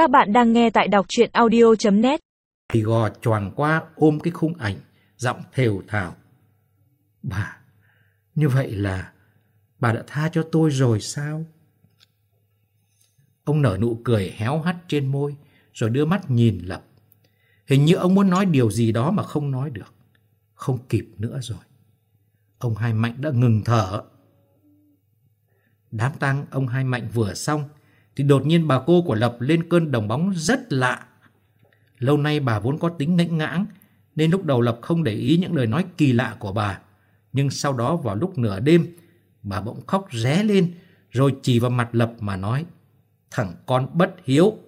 Các bạn đang nghe tại đọc chuyện audio.net Thì gò choàng qua ôm cái khung ảnh, giọng thều thào. Bà, như vậy là bà đã tha cho tôi rồi sao? Ông nở nụ cười héo hắt trên môi, rồi đưa mắt nhìn Lập. Hình như ông muốn nói điều gì đó mà không nói được. Không kịp nữa rồi. Ông Hai Mạnh đã ngừng thở. Đám tang ông Hai Mạnh vừa xong, thì đột nhiên bà cô của Lập lên cơn đồng bóng rất lạ. Lâu nay bà vốn có tính ngãnh ngãng, nên lúc đầu Lập không để ý những lời nói kỳ lạ của bà. Nhưng sau đó vào lúc nửa đêm, bà bỗng khóc ré lên, rồi chỉ vào mặt Lập mà nói, thằng con bất hiếu.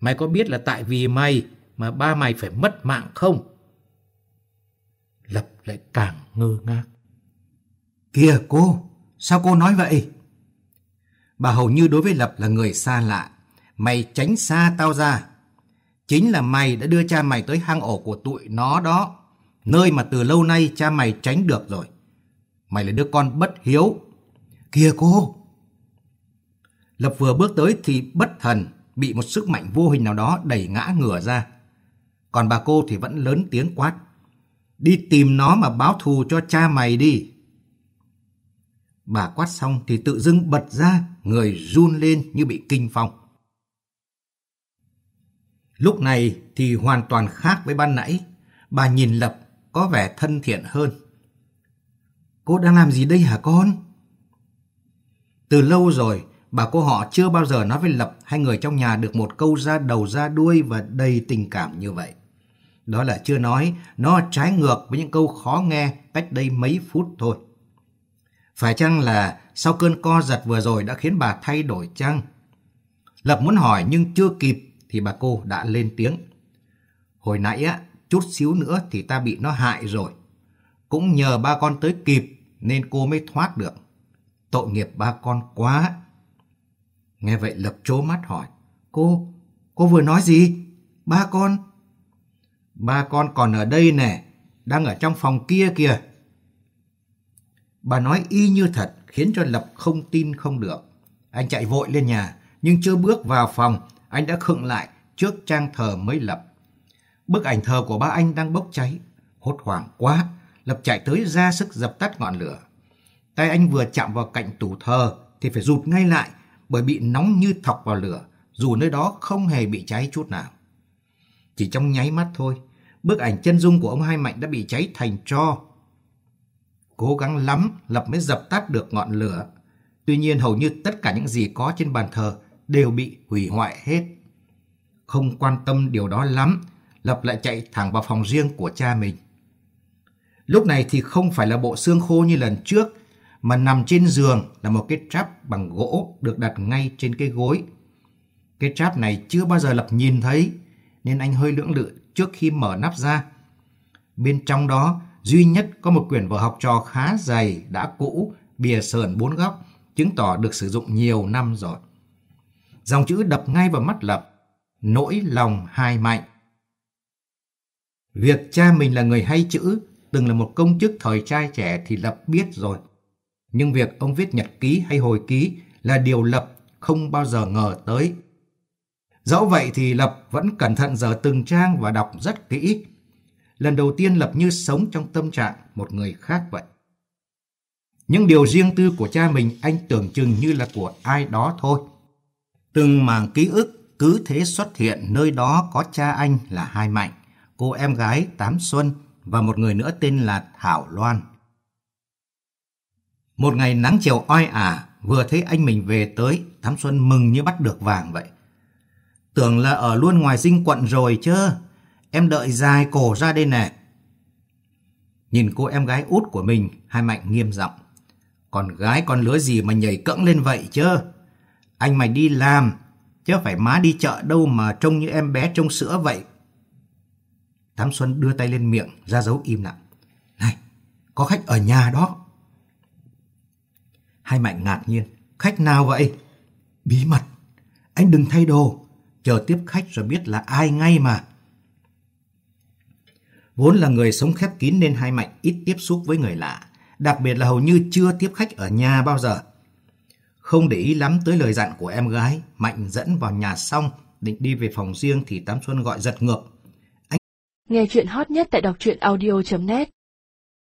Mày có biết là tại vì mày mà ba mày phải mất mạng không? Lập lại càng ngơ ngác. Kìa cô, sao cô nói vậy? Bà hầu như đối với Lập là người xa lạ. Mày tránh xa tao ra. Chính là mày đã đưa cha mày tới hang ổ của tụi nó đó. Nơi mà từ lâu nay cha mày tránh được rồi. Mày là đứa con bất hiếu. Kìa cô! Lập vừa bước tới thì bất thần, bị một sức mạnh vô hình nào đó đẩy ngã ngửa ra. Còn bà cô thì vẫn lớn tiếng quát. Đi tìm nó mà báo thù cho cha mày đi. Bà quát xong thì tự dưng bật ra, người run lên như bị kinh phong. Lúc này thì hoàn toàn khác với ban nãy. Bà nhìn Lập có vẻ thân thiện hơn. Cô đang làm gì đây hả con? Từ lâu rồi, bà cô họ chưa bao giờ nói với Lập hai người trong nhà được một câu ra đầu ra đuôi và đầy tình cảm như vậy. Đó là chưa nói, nó trái ngược với những câu khó nghe cách đây mấy phút thôi. Phải chăng là sau cơn co giật vừa rồi đã khiến bà thay đổi chăng? Lập muốn hỏi nhưng chưa kịp thì bà cô đã lên tiếng. Hồi nãy á, chút xíu nữa thì ta bị nó hại rồi. Cũng nhờ ba con tới kịp nên cô mới thoát được. Tội nghiệp ba con quá. Nghe vậy Lập trố mắt hỏi. Cô, cô vừa nói gì? Ba con? Ba con còn ở đây nè, đang ở trong phòng kia kìa. Bà nói y như thật khiến cho Lập không tin không được. Anh chạy vội lên nhà, nhưng chưa bước vào phòng, anh đã khựng lại trước trang thờ mới Lập. Bức ảnh thờ của ba anh đang bốc cháy. Hốt hoảng quá, Lập chạy tới ra sức dập tắt ngọn lửa. Tay anh vừa chạm vào cạnh tủ thờ thì phải rụt ngay lại bởi bị nóng như thọc vào lửa, dù nơi đó không hề bị cháy chút nào. Chỉ trong nháy mắt thôi, bức ảnh chân dung của ông Hai Mạnh đã bị cháy thành tro. Cố gắng lắm Lập mới dập tắt được ngọn lửa. Tuy nhiên hầu như tất cả những gì có trên bàn thờ đều bị hủy hoại hết. Không quan tâm điều đó lắm, Lập lại chạy thẳng vào phòng riêng của cha mình. Lúc này thì không phải là bộ xương khô như lần trước, mà nằm trên giường là một cái tráp bằng gỗ được đặt ngay trên cái gối. Cái tráp này chưa bao giờ Lập nhìn thấy, nên anh hơi lưỡng lự trước khi mở nắp ra. Bên trong đó duy nhất có một quyển vở học trò khá dày, đã cũ, bìa sờn bốn góc, chứng tỏ được sử dụng nhiều năm rồi. Dòng chữ đập ngay vào mắt Lập, nỗi lòng hai mạnh. Việc cha mình là người hay chữ, từng là một công chức thời trai trẻ thì Lập biết rồi. Nhưng việc ông viết nhật ký hay hồi ký là điều Lập không bao giờ ngờ tới. Dẫu vậy thì Lập vẫn cẩn thận dở từng trang và đọc rất kỹ. Lần đầu tiên Lập như sống trong tâm trạng một người khác vậy. Những điều riêng tư của cha mình anh tưởng chừng như là của ai đó thôi. Từng màng ký ức cứ thế xuất hiện nơi đó có cha anh là Hai Mạnh, cô em gái Tám Xuân và một người nữa tên là Thảo Loan. Một ngày nắng chiều oi ả, vừa thấy anh mình về tới, Tám Xuân mừng như bắt được vàng vậy. Tưởng là ở luôn ngoài dinh quận rồi chứ, em đợi dài cổ ra đây nè. Nhìn cô em gái út của mình, Hai Mạnh nghiêm giọng. còn gái con lứa gì mà nhảy cẫng lên vậy chứ? Anh mày đi làm, chứ phải má đi chợ đâu mà trông như em bé trông sữa vậy. Tám Xuân đưa tay lên miệng, ra dấu im lặng. Này, có khách ở nhà đó. Hai Mạnh ngạc nhiên. Khách nào vậy? Bí mật. Anh đừng thay đồ. Chờ tiếp khách rồi biết là ai ngay mà. Vốn là người sống khép kín nên Hai Mạnh ít tiếp xúc với người lạ. Đặc biệt là hầu như chưa tiếp khách ở nhà bao giờ. Không để ý lắm tới lời dặn của em gái, Mạnh dẫn vào nhà xong định đi về phòng riêng thì Tám Xuân gọi giật ngược. Nghe chuyện hot nhất tại đọc truyện audio.net